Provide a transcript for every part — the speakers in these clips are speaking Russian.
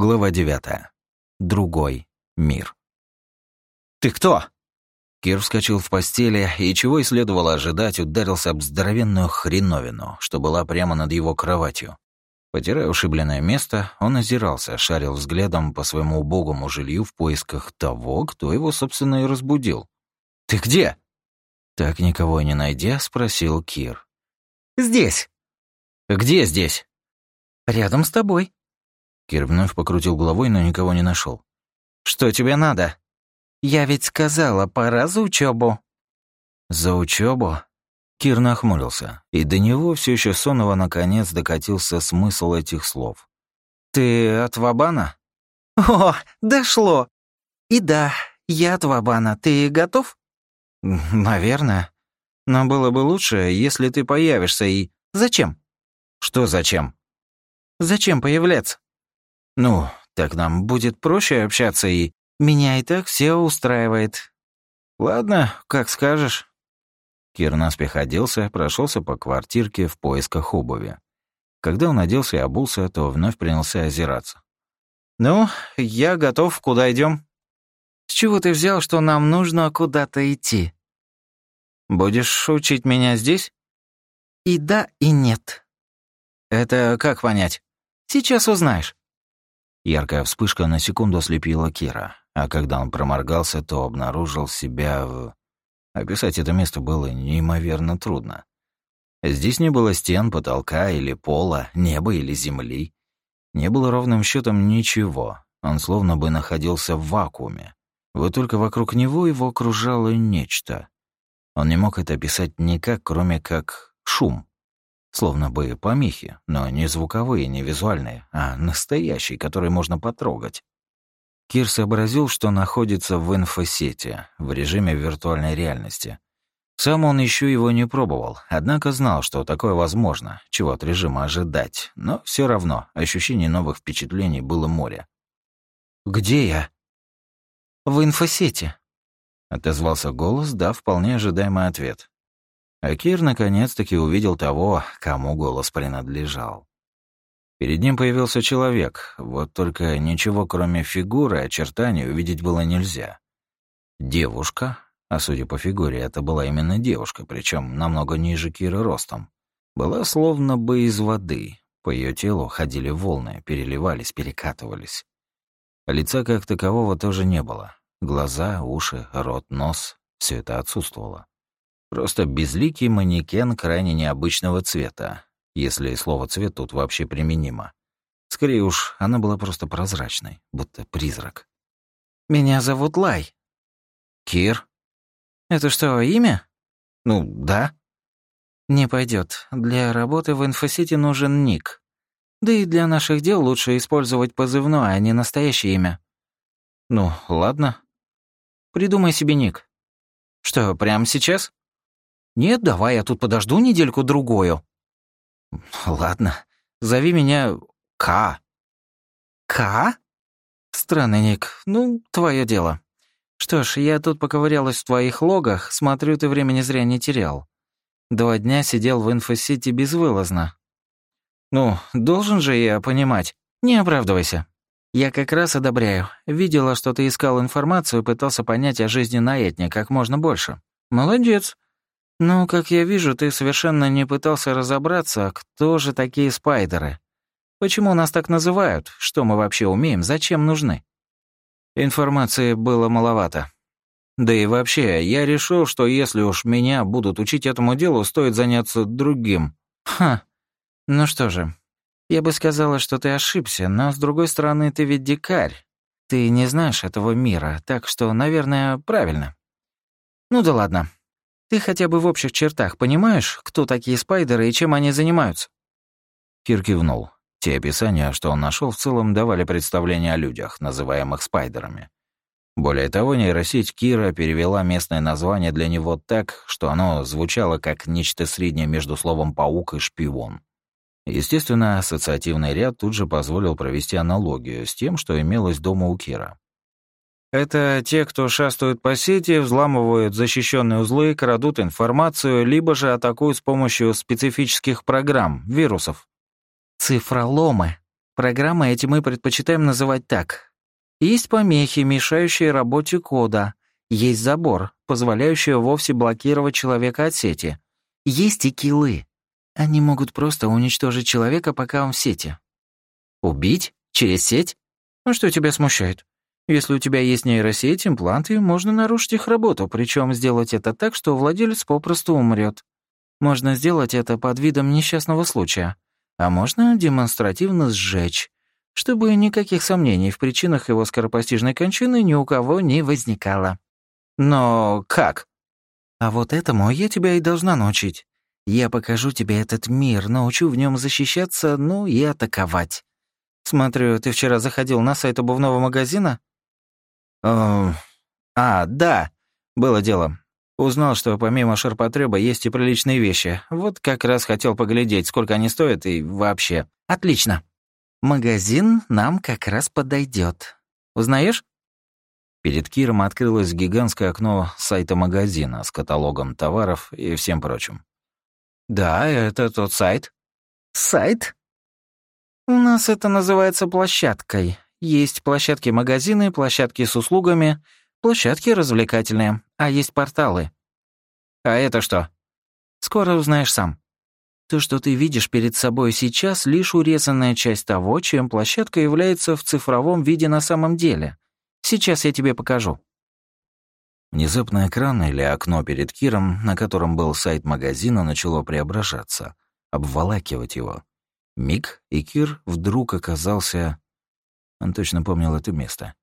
Глава 9. Другой мир. «Ты кто?» Кир вскочил в постели и, чего и следовало ожидать, ударился об здоровенную хреновину, что была прямо над его кроватью. Потирая ушибленное место, он озирался, шарил взглядом по своему убогому жилью в поисках того, кто его, собственно, и разбудил. «Ты где?» Так никого не найдя, спросил Кир. «Здесь». «Где здесь?» «Рядом с тобой». Кир вновь покрутил головой, но никого не нашел. «Что тебе надо?» «Я ведь сказала, пора за учебу. «За учебу? Кир нахмурился, и до него все еще сонного наконец докатился смысл этих слов. «Ты от Вабана?» «О, дошло! И да, я от Вабана. Ты готов?» «Наверное. Но было бы лучше, если ты появишься и...» «Зачем?» «Что зачем?» «Зачем появляться?» Ну, так нам будет проще общаться и... Меня и так все устраивает. Ладно, как скажешь. Кир наспех оделся, прошелся по квартирке в поисках обуви. Когда он оделся и обулся, то вновь принялся озираться. «Ну, я готов. Куда идем? «С чего ты взял, что нам нужно куда-то идти?» «Будешь учить меня здесь?» «И да, и нет». «Это как понять?» «Сейчас узнаешь». Яркая вспышка на секунду ослепила Кира, а когда он проморгался, то обнаружил себя в... Описать это место было неимоверно трудно. Здесь не было стен, потолка или пола, неба или земли. Не было ровным счетом ничего. Он словно бы находился в вакууме. Вот только вокруг него его окружало нечто. Он не мог это описать никак, кроме как шум. Словно бы помехи, но не звуковые, не визуальные, а настоящие, которые можно потрогать. Кир сообразил, что находится в инфосете, в режиме виртуальной реальности. Сам он еще его не пробовал, однако знал, что такое возможно, чего от режима ожидать, но все равно ощущений новых впечатлений было море. «Где я?» «В инфосете», — отозвался голос, дав вполне ожидаемый ответ. А Кир наконец-таки увидел того, кому голос принадлежал. Перед ним появился человек, вот только ничего кроме фигуры, очертаний увидеть было нельзя. Девушка, а судя по фигуре, это была именно девушка, причем намного ниже Кира ростом, была словно бы из воды. По ее телу ходили волны, переливались, перекатывались. Лица как такового тоже не было. Глаза, уши, рот, нос — все это отсутствовало. Просто безликий манекен крайне необычного цвета, если слово «цвет» тут вообще применимо. Скорее уж, она была просто прозрачной, будто призрак. «Меня зовут Лай». «Кир?» «Это что, имя?» «Ну, да». «Не пойдет. Для работы в инфосите нужен ник. Да и для наших дел лучше использовать позывное, а не настоящее имя». «Ну, ладно». «Придумай себе ник». «Что, прямо сейчас?» «Нет, давай я тут подожду недельку-другую». «Ладно, зови меня К». «К?» «Странный ник. Ну, твое дело. Что ж, я тут поковырялась в твоих логах, смотрю, ты времени зря не терял. Два дня сидел в инфосити безвылазно. Ну, должен же я понимать. Не оправдывайся. Я как раз одобряю. Видела, что ты искал информацию и пытался понять о жизни на Этне как можно больше. Молодец. «Ну, как я вижу, ты совершенно не пытался разобраться, кто же такие спайдеры. Почему нас так называют? Что мы вообще умеем? Зачем нужны?» Информации было маловато. Да и вообще, я решил, что если уж меня будут учить этому делу, стоит заняться другим. Ха. Ну что же, я бы сказала, что ты ошибся, но с другой стороны, ты ведь дикарь. Ты не знаешь этого мира, так что, наверное, правильно. Ну да ладно. Ты хотя бы в общих чертах понимаешь, кто такие спайдеры и чем они занимаются?» Кир кивнул. Те описания, что он нашел, в целом давали представление о людях, называемых спайдерами. Более того, нейросеть Кира перевела местное название для него так, что оно звучало как нечто среднее между словом «паук» и «шпион». Естественно, ассоциативный ряд тут же позволил провести аналогию с тем, что имелось дома у Кира. Это те, кто шастают по сети, взламывают защищенные узлы, крадут информацию, либо же атакуют с помощью специфических программ, вирусов. «Цифроломы», — Программы эти мы предпочитаем называть так. Есть помехи, мешающие работе кода. Есть забор, позволяющий вовсе блокировать человека от сети. Есть и киллы. Они могут просто уничтожить человека, пока он в сети. Убить? Через сеть? Ну что тебя смущает? Если у тебя есть нейросеть, импланты, можно нарушить их работу, причем сделать это так, что владелец попросту умрет. Можно сделать это под видом несчастного случая, а можно демонстративно сжечь, чтобы никаких сомнений в причинах его скоропостижной кончины ни у кого не возникало. Но как? А вот этому я тебя и должна научить. Я покажу тебе этот мир, научу в нем защищаться, ну и атаковать. Смотрю, ты вчера заходил на сайт обувного магазина? Э, а, да, было дело. Узнал, что помимо ширпотреба есть и приличные вещи. Вот как раз хотел поглядеть, сколько они стоят и вообще. Отлично. Магазин нам как раз подойдет. Узнаешь? Перед Киром открылось гигантское окно сайта магазина с каталогом товаров и всем прочим. Да, это тот сайт. Сайт? У нас это называется площадкой. Есть площадки-магазины, площадки с услугами, площадки развлекательные, а есть порталы. А это что? Скоро узнаешь сам. То, что ты видишь перед собой сейчас, лишь урезанная часть того, чем площадка является в цифровом виде на самом деле. Сейчас я тебе покажу. Внезапно экран или окно перед Киром, на котором был сайт магазина, начало преображаться, обволакивать его. Миг, и Кир вдруг оказался он точно помнил это место.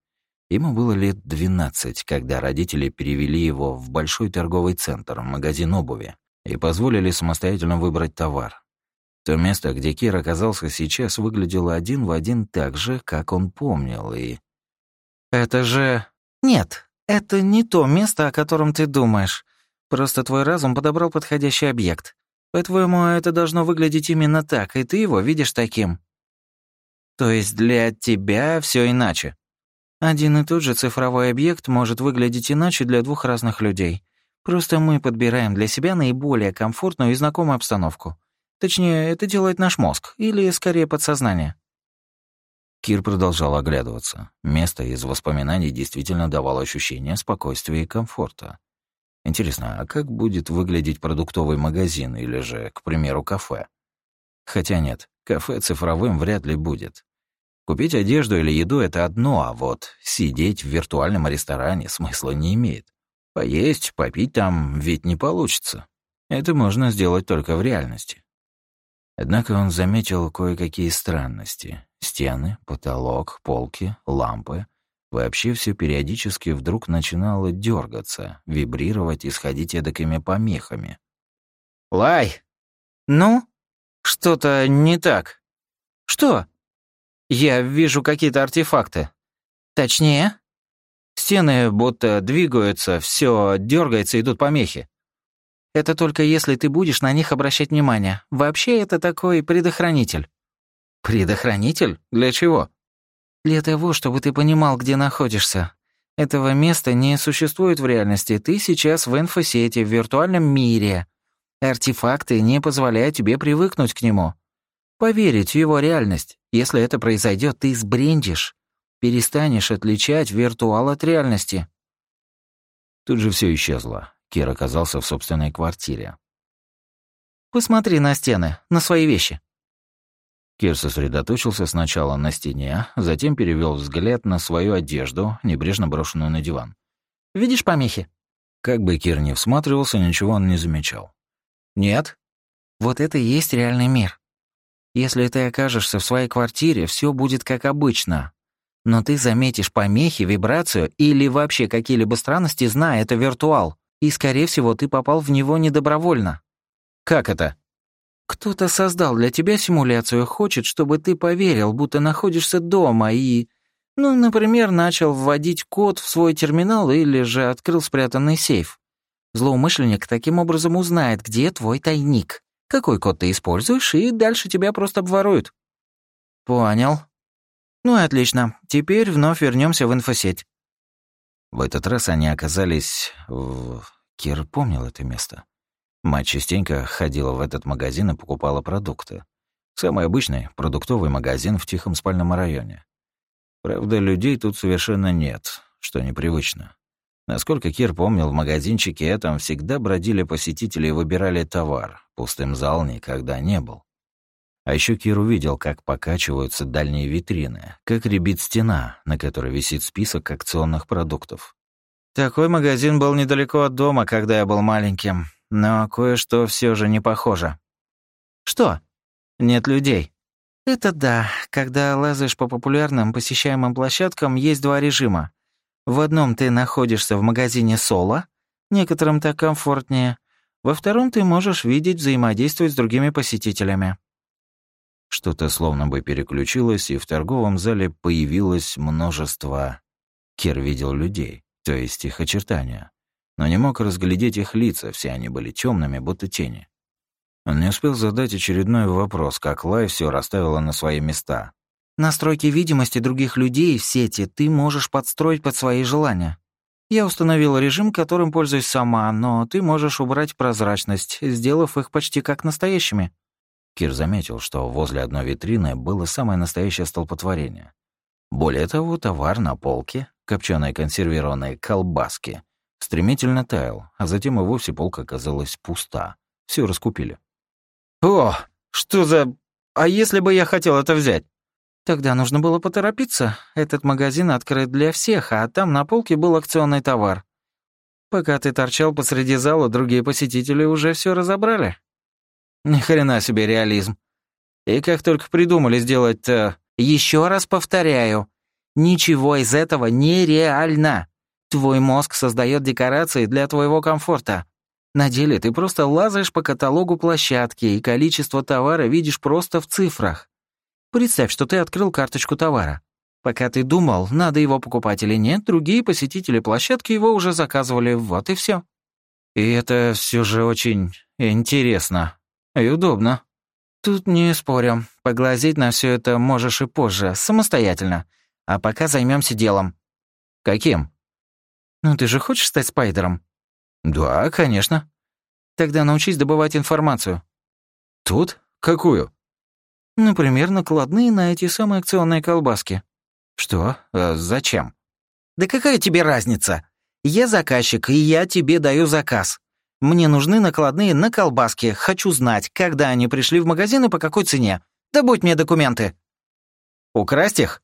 Ему было лет 12, когда родители перевели его в большой торговый центр, магазин обуви, и позволили самостоятельно выбрать товар. То место, где Кир оказался сейчас, выглядело один в один так же, как он помнил, и... «Это же...» «Нет, это не то место, о котором ты думаешь. Просто твой разум подобрал подходящий объект. По-твоему, это должно выглядеть именно так, и ты его видишь таким. То есть для тебя все иначе. Один и тот же цифровой объект может выглядеть иначе для двух разных людей. Просто мы подбираем для себя наиболее комфортную и знакомую обстановку. Точнее, это делает наш мозг, или скорее подсознание. Кир продолжал оглядываться. Место из воспоминаний действительно давало ощущение спокойствия и комфорта. Интересно, а как будет выглядеть продуктовый магазин или же, к примеру, кафе? Хотя нет, кафе цифровым вряд ли будет. Купить одежду или еду — это одно, а вот сидеть в виртуальном ресторане смысла не имеет. Поесть, попить там ведь не получится. Это можно сделать только в реальности. Однако он заметил кое-какие странности. Стены, потолок, полки, лампы. Вообще все периодически вдруг начинало дергаться, вибрировать и сходить эдакими помехами. «Лай! Ну? Что-то не так. Что?» Я вижу какие-то артефакты. Точнее? Стены будто двигаются, все дергается, идут помехи. Это только если ты будешь на них обращать внимание. Вообще это такой предохранитель. Предохранитель? Для чего? Для того, чтобы ты понимал, где находишься. Этого места не существует в реальности. Ты сейчас в инфосети, в виртуальном мире. Артефакты не позволяют тебе привыкнуть к нему. Поверить в его реальность. Если это произойдет, ты сбрендишь. Перестанешь отличать виртуал от реальности. Тут же все исчезло. Кир оказался в собственной квартире. «Посмотри на стены, на свои вещи». Кир сосредоточился сначала на стене, затем перевел взгляд на свою одежду, небрежно брошенную на диван. «Видишь помехи?» Как бы Кир не всматривался, ничего он не замечал. «Нет. Вот это и есть реальный мир. Если ты окажешься в своей квартире, все будет как обычно. Но ты заметишь помехи, вибрацию или вообще какие-либо странности, зная это виртуал. И, скорее всего, ты попал в него недобровольно. Как это? Кто-то создал для тебя симуляцию хочет, чтобы ты поверил, будто находишься дома и... Ну, например, начал вводить код в свой терминал или же открыл спрятанный сейф. Злоумышленник таким образом узнает, где твой тайник какой код ты используешь, и дальше тебя просто обворуют». «Понял. Ну и отлично. Теперь вновь вернемся в инфосеть». В этот раз они оказались в... Кир помнил это место. Мать частенько ходила в этот магазин и покупала продукты. Самый обычный продуктовый магазин в тихом спальном районе. Правда, людей тут совершенно нет, что непривычно. Насколько Кир помнил, в магазинчике этом всегда бродили посетители и выбирали товар. Пустым зал никогда не был. А еще Кир увидел, как покачиваются дальние витрины, как ребит стена, на которой висит список акционных продуктов. Такой магазин был недалеко от дома, когда я был маленьким, но кое-что все же не похоже. Что? Нет людей. Это да. Когда лазаешь по популярным посещаемым площадкам, есть два режима. В одном ты находишься в магазине соло, некоторым так комфортнее. Во втором ты можешь видеть, взаимодействовать с другими посетителями. Что-то словно бы переключилось, и в торговом зале появилось множество... Кир видел людей, то есть их очертания, но не мог разглядеть их лица, все они были темными, будто тени. Он не успел задать очередной вопрос, как Лай все расставила на свои места. «Настройки видимости других людей в сети ты можешь подстроить под свои желания. Я установила режим, которым пользуюсь сама, но ты можешь убрать прозрачность, сделав их почти как настоящими». Кир заметил, что возле одной витрины было самое настоящее столпотворение. Более того, товар на полке, копченые консервированные колбаски, стремительно таял, а затем и вовсе полка оказалась пуста. Все раскупили. «О, что за... А если бы я хотел это взять?» Тогда нужно было поторопиться. Этот магазин открыт для всех, а там на полке был акционный товар. Пока ты торчал посреди зала, другие посетители уже все разобрали. Ни хрена себе реализм. И как только придумали сделать... Э, еще раз повторяю, ничего из этого нереально. Твой мозг создает декорации для твоего комфорта. На деле ты просто лазаешь по каталогу площадки, и количество товара видишь просто в цифрах. Представь, что ты открыл карточку товара. Пока ты думал, надо его покупать или нет, другие посетители площадки его уже заказывали, вот и все. И это все же очень интересно и удобно. Тут не спорю. Поглазеть на все это можешь и позже, самостоятельно. А пока займемся делом. Каким? Ну ты же хочешь стать спайдером? «Да, конечно». «Тогда научись добывать информацию». «Тут? Какую?» «Например, накладные на эти самые акционные колбаски». «Что? А зачем?» «Да какая тебе разница? Я заказчик, и я тебе даю заказ. Мне нужны накладные на колбаски. Хочу знать, когда они пришли в магазин и по какой цене. Да будь мне документы». «Украсть их?»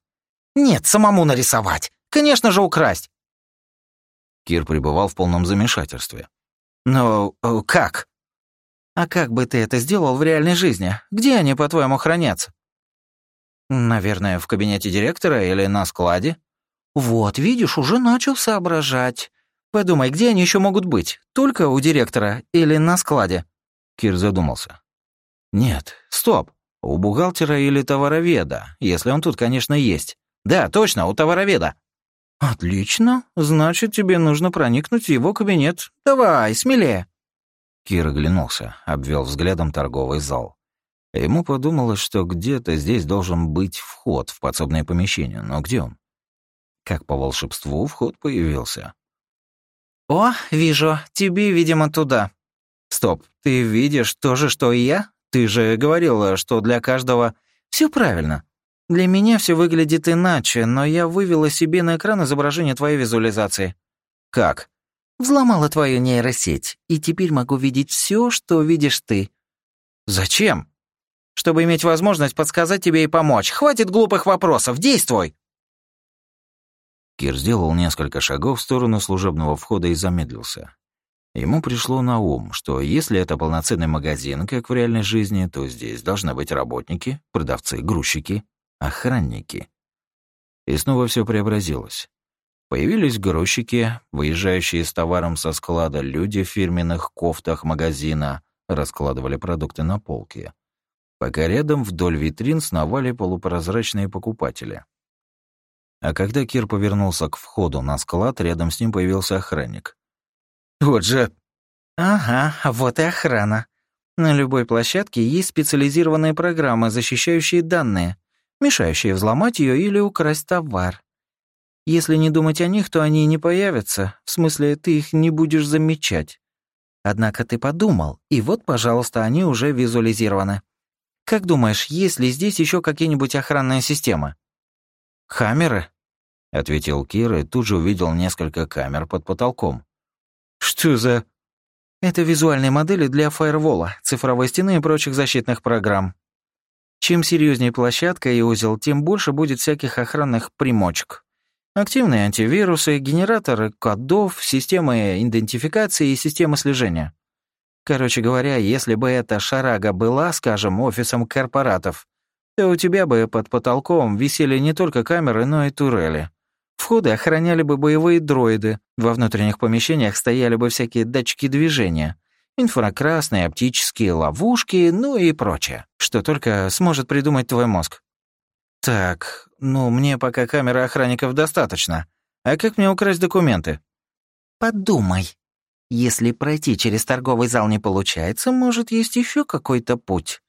«Нет, самому нарисовать. Конечно же, украсть. Кир пребывал в полном замешательстве. «Но э, как?» «А как бы ты это сделал в реальной жизни? Где они, по-твоему, хранятся?» «Наверное, в кабинете директора или на складе?» «Вот, видишь, уже начал соображать. Подумай, где они еще могут быть? Только у директора или на складе?» Кир задумался. «Нет, стоп. У бухгалтера или товароведа, если он тут, конечно, есть. Да, точно, у товароведа. «Отлично. Значит, тебе нужно проникнуть в его кабинет. Давай, смелее». Кир оглянулся, обвел взглядом торговый зал. Ему подумалось, что где-то здесь должен быть вход в подсобное помещение, но где он? Как по волшебству вход появился. «О, вижу, тебе, видимо, туда». «Стоп, ты видишь то же, что и я? Ты же говорила, что для каждого...» Все правильно. Для меня все выглядит иначе, но я вывела себе на экран изображение твоей визуализации. Как? Взломала твою нейросеть, и теперь могу видеть все, что видишь ты. Зачем? Чтобы иметь возможность подсказать тебе и помочь. Хватит глупых вопросов, действуй! Кир сделал несколько шагов в сторону служебного входа и замедлился. Ему пришло на ум, что если это полноценный магазин, как в реальной жизни, то здесь должны быть работники, продавцы, грузчики, охранники. И снова все преобразилось. Появились грузчики, выезжающие с товаром со склада, люди в фирменных кофтах магазина раскладывали продукты на полке. Пока рядом вдоль витрин сновали полупрозрачные покупатели. А когда Кир повернулся к входу на склад, рядом с ним появился охранник. «Вот же...» «Ага, вот и охрана. На любой площадке есть специализированные программы, защищающие данные мешающие взломать ее или украсть товар. Если не думать о них, то они не появятся, в смысле, ты их не будешь замечать. Однако ты подумал, и вот, пожалуйста, они уже визуализированы. Как думаешь, есть ли здесь еще какие-нибудь охранные системы? Камеры? ответил Кир и тут же увидел несколько камер под потолком. Что за... Это визуальные модели для фаервола, цифровой стены и прочих защитных программ. Чем серьезнее площадка и узел, тем больше будет всяких охранных примочек. Активные антивирусы, генераторы кодов, системы идентификации и системы слежения. Короче говоря, если бы эта шарага была, скажем, офисом корпоратов, то у тебя бы под потолком висели не только камеры, но и турели. Входы охраняли бы боевые дроиды, во внутренних помещениях стояли бы всякие датчики движения, инфракрасные, оптические ловушки, ну и прочее, что только сможет придумать твой мозг. Так, ну, мне пока камеры охранников достаточно. А как мне украсть документы? Подумай. Если пройти через торговый зал не получается, может, есть еще какой-то путь.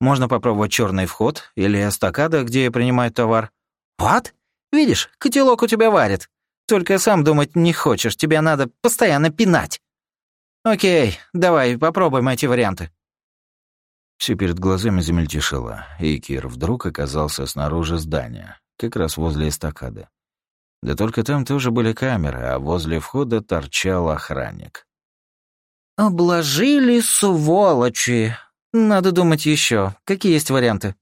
Можно попробовать черный вход или эстакада, где принимают товар. Вот, видишь, котелок у тебя варит. Только сам думать не хочешь, тебе надо постоянно пинать. «Окей, давай, попробуем эти варианты». Все перед глазами замельтешило, и Кир вдруг оказался снаружи здания, как раз возле эстакады. Да только там тоже были камеры, а возле входа торчал охранник. «Обложили сволочи! Надо думать еще. Какие есть варианты?»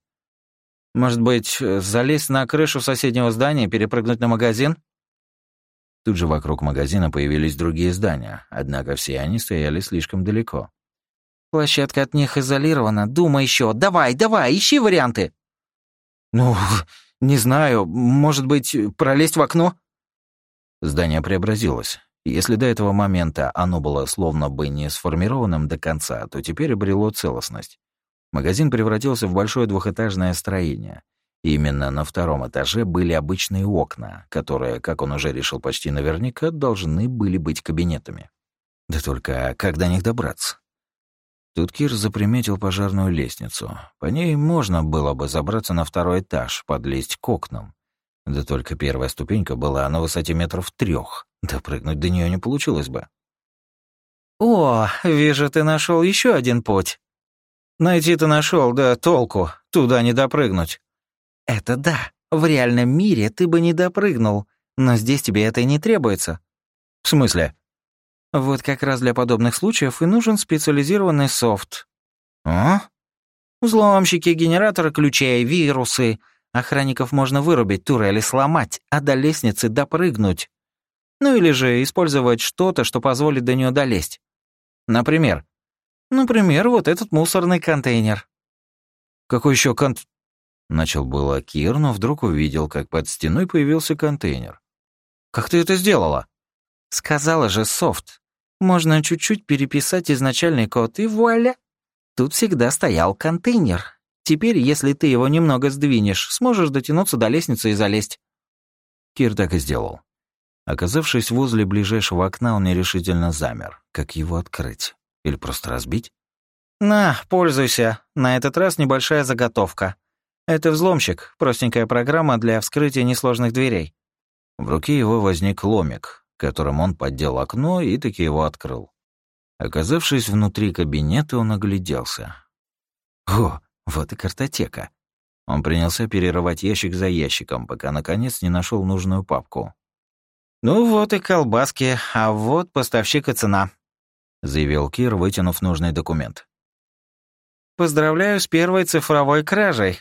«Может быть, залезть на крышу соседнего здания и перепрыгнуть на магазин?» Тут же вокруг магазина появились другие здания, однако все они стояли слишком далеко. «Площадка от них изолирована. Думай еще. Давай, давай, ищи варианты!» «Ну, не знаю. Может быть, пролезть в окно?» Здание преобразилось. Если до этого момента оно было словно бы не сформированным до конца, то теперь обрело целостность. Магазин превратился в большое двухэтажное строение, Именно на втором этаже были обычные окна, которые, как он уже решил почти наверняка, должны были быть кабинетами. Да только как до них добраться? Тут Кир заприметил пожарную лестницу. По ней можно было бы забраться на второй этаж, подлезть к окнам. Да только первая ступенька была на высоте метров трех. Допрыгнуть до нее не получилось бы. «О, вижу, ты нашел еще один путь. Найти ты нашел, да толку, туда не допрыгнуть. Это да. В реальном мире ты бы не допрыгнул, но здесь тебе это и не требуется. В смысле? Вот как раз для подобных случаев и нужен специализированный софт. А? Взломщики, генераторы ключей, вирусы. Охранников можно вырубить, турели сломать, а до лестницы допрыгнуть. Ну или же использовать что-то, что позволит до нее долезть. Например? Например, вот этот мусорный контейнер. Какой еще конт... Начал было Кир, но вдруг увидел, как под стеной появился контейнер. «Как ты это сделала?» «Сказала же софт. Можно чуть-чуть переписать изначальный код, и вуаля! Тут всегда стоял контейнер. Теперь, если ты его немного сдвинешь, сможешь дотянуться до лестницы и залезть». Кир так и сделал. Оказавшись возле ближайшего окна, он нерешительно замер. Как его открыть? Или просто разбить? «На, пользуйся. На этот раз небольшая заготовка. Это взломщик, простенькая программа для вскрытия несложных дверей. В руке его возник ломик, которым он поддел окно и таки его открыл. Оказавшись внутри кабинета, он огляделся. О, вот и картотека. Он принялся перерывать ящик за ящиком, пока наконец не нашел нужную папку. «Ну вот и колбаски, а вот поставщик и цена», — заявил Кир, вытянув нужный документ. «Поздравляю с первой цифровой кражей.